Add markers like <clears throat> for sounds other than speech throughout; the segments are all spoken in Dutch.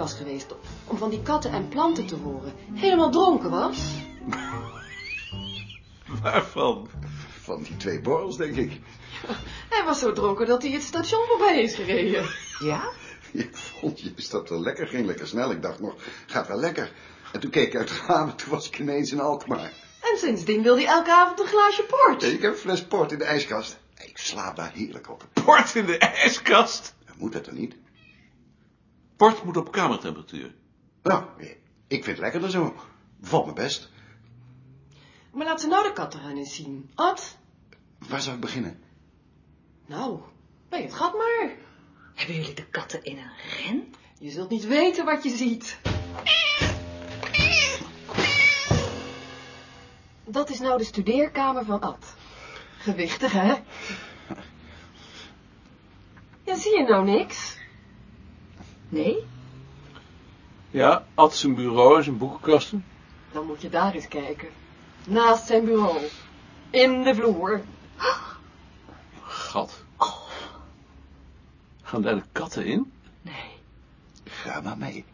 was geweest... om van die katten en planten te horen... helemaal dronken was? <laughs> Waarvan? Van die twee borrels, denk ik. Hij was zo dronken dat hij het station voorbij is gereden. Ja? Ik vond je stapt wel lekker, ging lekker snel. Ik dacht nog, gaat wel lekker. En toen keek ik uit het raam en toen was ik ineens in Alkmaar. En sindsdien wil hij elke avond een glaasje port. Ik heb een fles port in de ijskast. Ik slaap daar heerlijk op. Port in de ijskast? Moet dat dan niet? Port moet op kamertemperatuur. Nou, ik vind het lekkerder zo. Valt me best. Maar laat ze nou de kat eraan eens zien. Ad? Waar zou ik beginnen? Nou, bij het gat maar. Hebben jullie de katten in een ren? Je zult niet weten wat je ziet. Dat is nou de studeerkamer van Ad. Gewichtig, hè? <laughs> Ja, zie je nou niks? Nee? Ja, Ad zijn bureau en zijn boekenkasten. Dan moet je daar eens kijken. Naast zijn bureau. In de vloer. Gat. Gaan daar de katten in? Nee. Ga maar mee.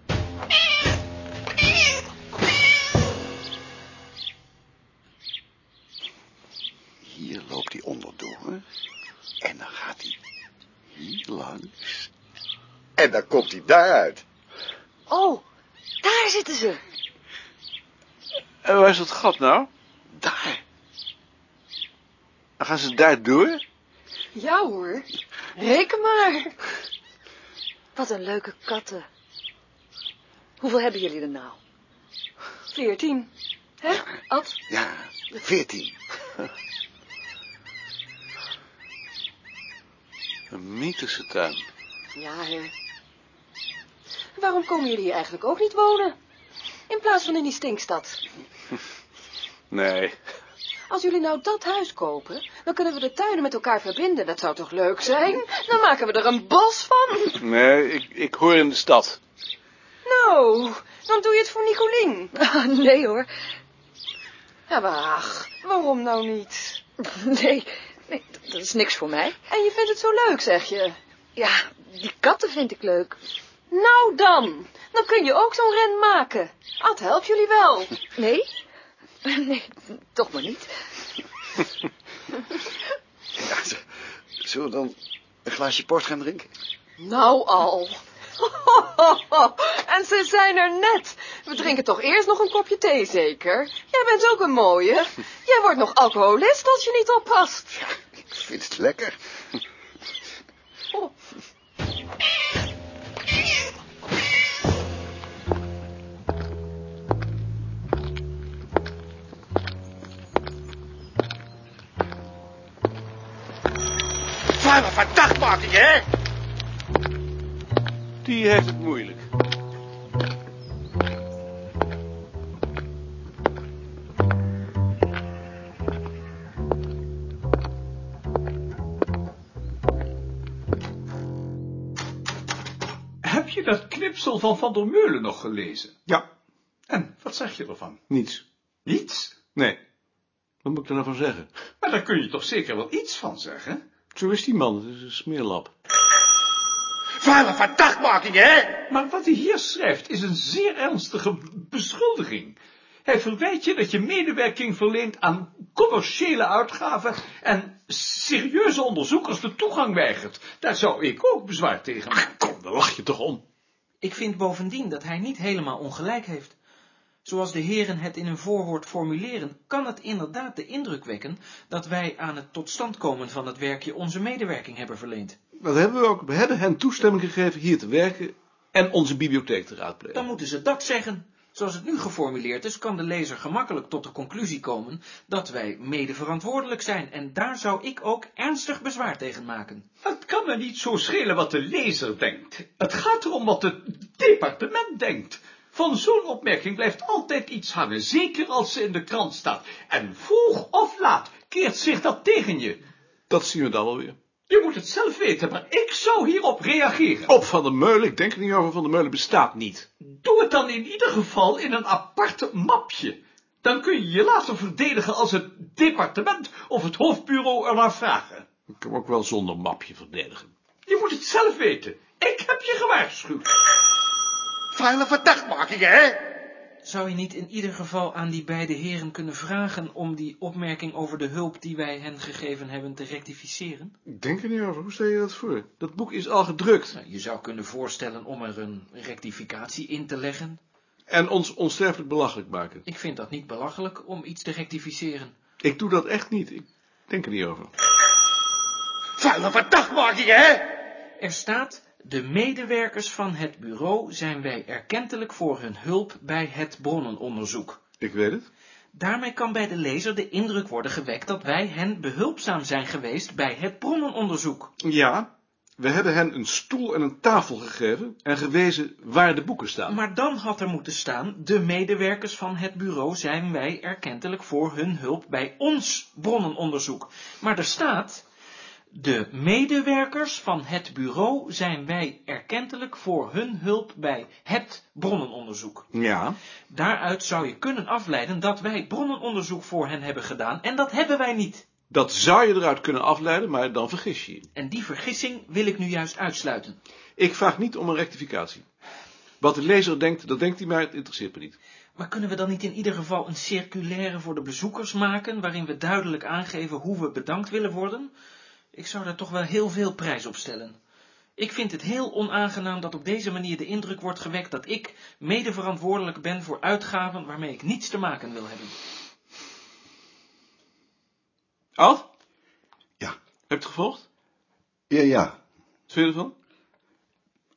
Hier loopt hij onderdoor. En dan gaat hij hier langs. En dan komt hij daaruit. Oh, daar zitten ze. En waar is dat gat nou? Daar. Dan gaan ze daar door? Ja hoor. Reken maar. Wat een leuke katten. Hoeveel hebben jullie er nou? Veertien. Hè, Ad? Ja, veertien. Een mythische tuin. Ja, hè. Waarom komen jullie hier eigenlijk ook niet wonen? In plaats van in die stinkstad. <laughs> Nee, Als jullie nou dat huis kopen, dan kunnen we de tuinen met elkaar verbinden. Dat zou toch leuk zijn? Dan maken we er een bos van. <laughs> nee, ik, ik hoor in de stad. Nou, dan doe je het voor Nicolien. <laughs> Ah, nee hoor. Ja, maar ach, waarom nou niet? Nee, nee, dat is niks voor mij. En je vindt het zo leuk, zeg je? Ja, die katten vind ik leuk. Nou dan, dan kun je ook zo'n ren maken. Ad helpt jullie wel. <laughs> Nee? <laughs> Nee, toch maar niet. <laughs> Ja, zullen we dan een glaasje port gaan drinken? Nou al. En ze zijn er net. We drinken toch eerst nog een kopje thee, zeker? Jij bent ook een mooie. Jij wordt nog alcoholist als je niet oppast. Ik vind het lekker. Vader van hè? Die heeft het moeilijk. Heb je dat knipsel van Van der Meulen nog gelezen? Ja. En, wat zeg je ervan? Niets. Niets? Nee. Wat moet ik er nou van zeggen? Maar daar kun je toch zeker wel iets van zeggen? Zo is die man, het is een smeerlap. Vader van dagmaking, hè? Maar wat hij hier schrijft is een zeer ernstige beschuldiging. Hij verwijt je dat je medewerking verleent aan commerciële uitgaven en serieuze onderzoekers de toegang weigert. Daar zou ik ook bezwaar tegen maken. Kom, daar lach je toch om. Ik vind bovendien dat hij niet helemaal ongelijk heeft. Zoals de heren het in een voorwoord formuleren, kan het inderdaad de indruk wekken dat wij aan het tot stand komen van het werkje onze medewerking hebben verleend. Dat hebben we ook. We hebben hen toestemming gegeven hier te werken en onze bibliotheek te raadplegen. Dan moeten ze dat zeggen. Zoals het nu geformuleerd is, kan de lezer gemakkelijk tot de conclusie komen dat wij mede verantwoordelijk zijn en daar zou ik ook ernstig bezwaar tegen maken. Het kan me niet zo schelen wat de lezer denkt. Het gaat erom wat het departement denkt. Van zo'n opmerking blijft altijd iets hangen, zeker als ze in de krant staat. En vroeg of laat keert zich dat tegen je. Dat zien we dan wel weer. Je moet het zelf weten, maar ik zou hierop reageren. Op Van der Meulen, ik denk er niet over, Van der Meulen bestaat niet. Doe het dan in ieder geval in een apart mapje. Dan kun je je later verdedigen als het departement of het hoofdbureau ernaar vragen. Ik kan ook wel zonder mapje verdedigen. Je moet het zelf weten. Ik heb je gewaarschuwd. Vuile verdachtmakingen, hè? Zou je niet in ieder geval aan die beide heren kunnen vragen om die opmerking over de hulp die wij hen gegeven hebben te rectificeren? Ik denk er niet over. Hoe stel je dat voor? Dat boek is al gedrukt. Nou, je zou kunnen voorstellen om er een rectificatie in te leggen. En ons onsterfelijk belachelijk maken. Ik vind dat niet belachelijk om iets te rectificeren. Ik doe dat echt niet. Ik denk er niet over. Vuile verdachtmakingen, hè? Er staat, de medewerkers van het bureau zijn wij erkentelijk voor hun hulp bij het bronnenonderzoek. Ik weet het. Daarmee kan bij de lezer de indruk worden gewekt dat wij hen behulpzaam zijn geweest bij het bronnenonderzoek. Ja. We hebben hen een stoel en een tafel gegeven en gewezen waar de boeken staan. Maar dan had er moeten staan, de medewerkers van het bureau zijn wij erkentelijk voor hun hulp bij ons bronnenonderzoek. Maar er staat, de medewerkers van het bureau zijn wij erkentelijk voor hun hulp bij het bronnenonderzoek. Ja. Daaruit zou je kunnen afleiden dat wij bronnenonderzoek voor hen hebben gedaan, en dat hebben wij niet. Dat zou je eruit kunnen afleiden, maar dan vergis je je. En die vergissing wil ik nu juist uitsluiten. Ik vraag niet om een rectificatie. Wat de lezer denkt, dat denkt hij maar, het interesseert me niet. Maar kunnen we dan niet in ieder geval een circulaire voor de bezoekers maken, waarin we duidelijk aangeven hoe we bedankt willen worden? Ik zou daar toch wel heel veel prijs op stellen. Ik vind het heel onaangenaam dat op deze manier de indruk wordt gewekt dat ik mede verantwoordelijk ben voor uitgaven waarmee ik niets te maken wil hebben. Ad, Ja. heb je het gevolgd? Ja, ja. Wat vind je ervan?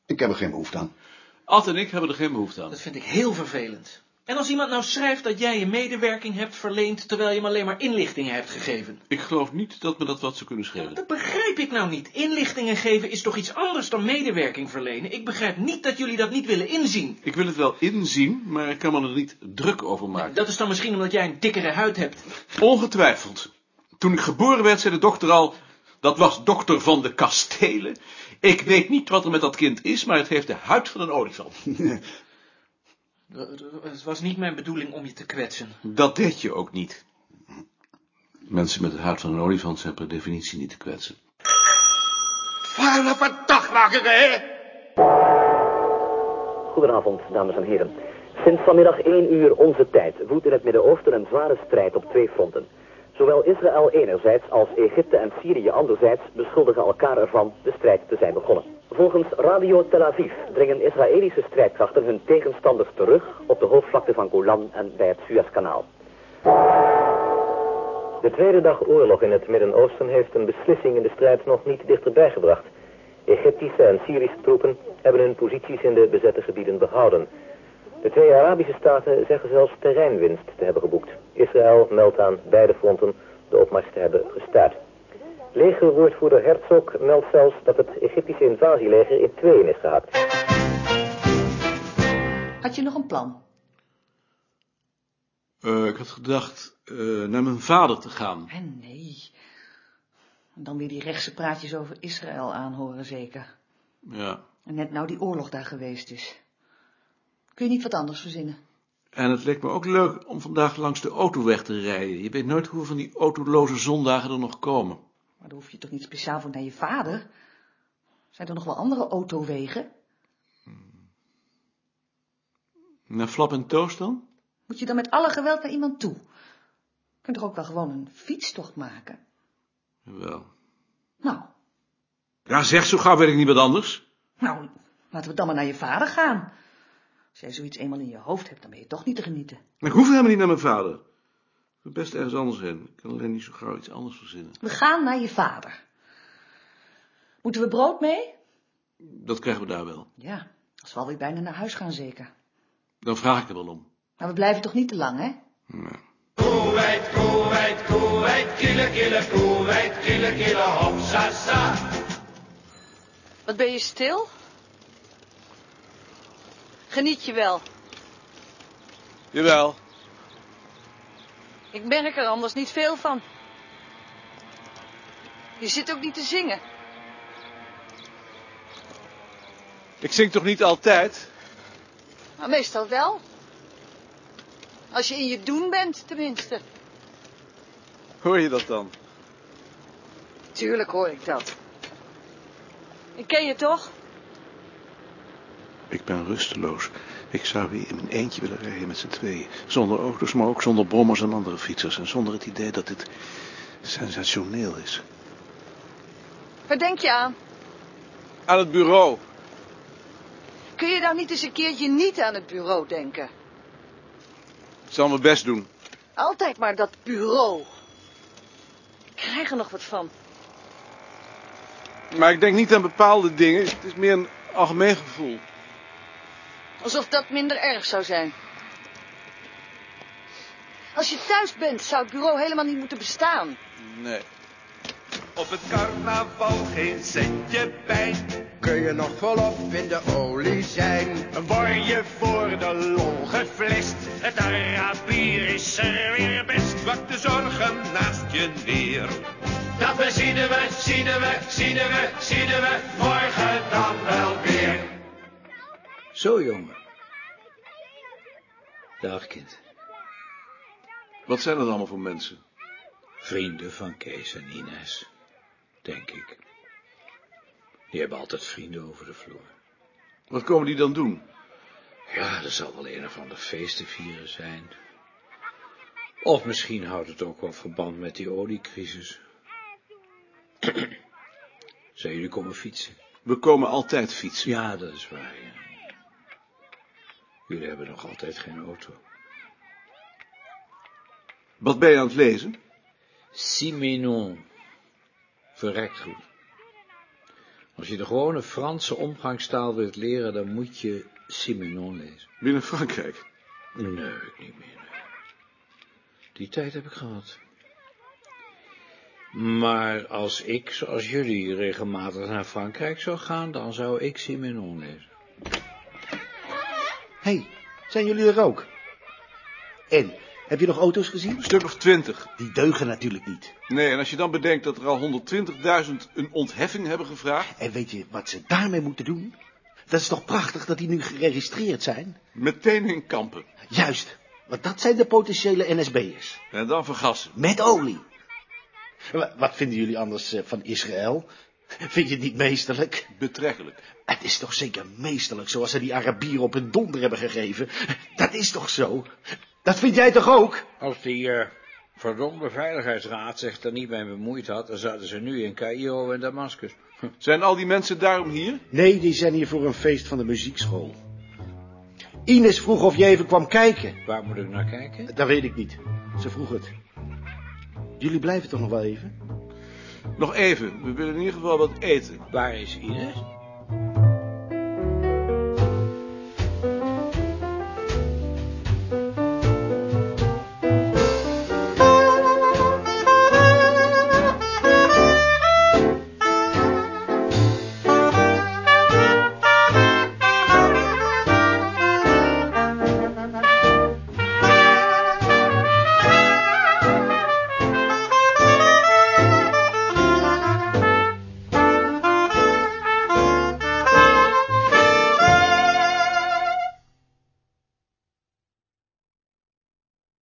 Ik heb er geen behoefte aan. Ad en ik hebben er geen behoefte aan. Dat vind ik heel vervelend. En als iemand nou schrijft dat jij je medewerking hebt verleend, terwijl je hem alleen maar inlichtingen hebt gegeven. Ik geloof niet dat me dat wat zou kunnen schelen. Dat begrijp ik nou niet. Inlichtingen geven is toch iets anders dan medewerking verlenen? Ik begrijp niet dat jullie dat niet willen inzien. Ik wil het wel inzien, maar ik kan me er niet druk over maken. Dat is dan misschien omdat jij een dikkere huid hebt. Ongetwijfeld. Toen ik geboren werd, zei de dokter al, dat was dokter van de kastelen. Ik weet niet wat er met dat kind is, maar het heeft de huid van een olifant. <laughs> Het was niet mijn bedoeling om je te kwetsen. Dat deed je ook niet. Mensen met de huid van een olifant zijn per definitie niet te kwetsen. Vuile verdachtmakingen, hè? Goedenavond, dames en heren. Sinds vanmiddag 1 uur onze tijd woedt in het Midden-Oosten een zware strijd op twee fronten. Zowel Israël enerzijds als Egypte en Syrië anderzijds beschuldigen elkaar ervan de strijd te zijn begonnen. Volgens Radio Tel Aviv dringen Israëlische strijdkrachten hun tegenstanders terug op de hoofdvlakte van Golan en bij het Suezkanaal. De tweede dag oorlog in het Midden-Oosten heeft een beslissing in de strijd nog niet dichterbij gebracht. Egyptische en Syrische troepen hebben hun posities in de bezette gebieden behouden. De twee Arabische staten zeggen zelfs terreinwinst te hebben geboekt. Israël meldt aan beide fronten de opmars te hebben gestaard. Legerwoordvoerder Herzog meldt zelfs dat het Egyptische invasieleger in tweeën is gehakt. Had je nog een plan? Eh, ik had gedacht eh, naar mijn vader te gaan. Hè, nee. En dan weer die rechtse praatjes over Israël aanhoren, zeker. Ja. En net nou die oorlog daar geweest is. Kun je niet wat anders verzinnen? En het leek me ook leuk om vandaag langs de autoweg te rijden. Je weet nooit hoeveel van die autoloze zondagen er nog komen. Maar daar hoef je toch niet speciaal voor naar je vader? Zijn er nog wel andere autowegen? Naar Flap en Toast dan? Moet je dan met alle geweld naar iemand toe? Je kunt toch ook wel gewoon een fietstocht maken? Wel. Nou, Ja, zeg, zo gauw weet ik niet wat anders. nou, laten we dan maar naar je vader gaan. Als jij zoiets eenmaal in je hoofd hebt, dan ben je toch niet te genieten. Maar ik hoef helemaal niet naar mijn vader. Ik wil best ergens anders heen. Ik kan alleen niet zo gauw iets anders verzinnen. We gaan naar je vader. Moeten we brood mee? Dat krijgen we daar wel. Ja, als we alweer bijna naar huis gaan zeker. Dan vraag ik er wel om. Maar we blijven toch niet te lang, hè? Ja. Kuwait, Kuwait, Kuwait, kille, kille, Kuwait, kille, kille, hop, sa, sa. Wat ben je stil? Geniet je wel. Jawel. Ik merk er anders niet veel van. Je zit ook niet te zingen. Ik zing toch niet altijd? Maar meestal wel. Als je in je doen bent, tenminste. Hoor je dat dan? Tuurlijk hoor ik dat. Ik ken je toch? Ik ben rusteloos. Ik zou weer in mijn eentje willen rijden met z'n tweeën. Zonder auto's, maar ook zonder brommers en andere fietsers. En zonder het idee dat dit sensationeel is. Waar denk je aan? Aan het bureau. Kun je nou niet eens een keertje niet aan het bureau denken? Ik zal mijn best doen. Altijd maar dat bureau. Ik krijg er nog wat van. Maar ik denk niet aan bepaalde dingen. Het is meer een algemeen gevoel. Alsof dat minder erg zou zijn. Als je thuis bent, zou het bureau helemaal niet moeten bestaan. Nee. Op het carnaval geen centje pijn. Kun je nog volop in de olie zijn? Word je voor de lol geflest. Het Arabier is er weer best. Wat de zorgen naast je neer. Dat we zien we, zien we, zien we, zien we. Morgen dan. Zo, jongen. Dag, kind. Wat zijn dat allemaal voor mensen? Vrienden van Kees en Ines, denk ik. Die hebben altijd vrienden over de vloer. Wat komen die dan doen? Ja, er zal wel een of ander feest te vieren zijn. Of misschien houdt het ook wel verband met die oliecrisis. <clears throat> Zijn jullie komen fietsen? We komen altijd fietsen. Ja, dat is waar, ja. Jullie hebben nog altijd geen auto. Wat ben je aan het lezen? Simenon. Verrekt goed. Als je de gewone Franse omgangstaal wilt leren, dan moet je Simenon lezen. Binnen Frankrijk. Nee, ik niet meer. nee. Die tijd heb ik gehad. Maar als ik, zoals jullie, regelmatig naar Frankrijk zou gaan, dan zou ik Simenon lezen. Hé, hey, zijn jullie er ook? En, heb je nog auto's gezien? Een stuk of twintig. Die deugen natuurlijk niet. Nee, en als je dan bedenkt dat er al 120.000 een ontheffing hebben gevraagd. En weet je wat ze daarmee moeten doen? Dat is toch prachtig dat die nu geregistreerd zijn? Meteen in kampen. Juist, want dat zijn de potentiële NSB'ers. En dan vergassen. Met olie. Wa- Wat vinden jullie anders eh, van Israël? Vind je het niet meesterlijk? Betrekkelijk. Het is toch zeker meesterlijk zoals ze die Arabieren op hun donder hebben gegeven? Dat is toch zo? Dat vind jij toch ook? Als die eh, verdomde veiligheidsraad zich er niet mee bemoeid had, dan zaten ze nu in Cairo en Damascus. <laughs> Zijn al die mensen daarom hier? Nee, die zijn hier voor een feest van de muziekschool. Ines vroeg of je even kwam kijken. Waar moet ik naar kijken? Dat weet ik niet. Ze vroeg het. Jullie blijven toch nog wel even? Nog even. We willen in ieder geval wat eten. Waar is Ines?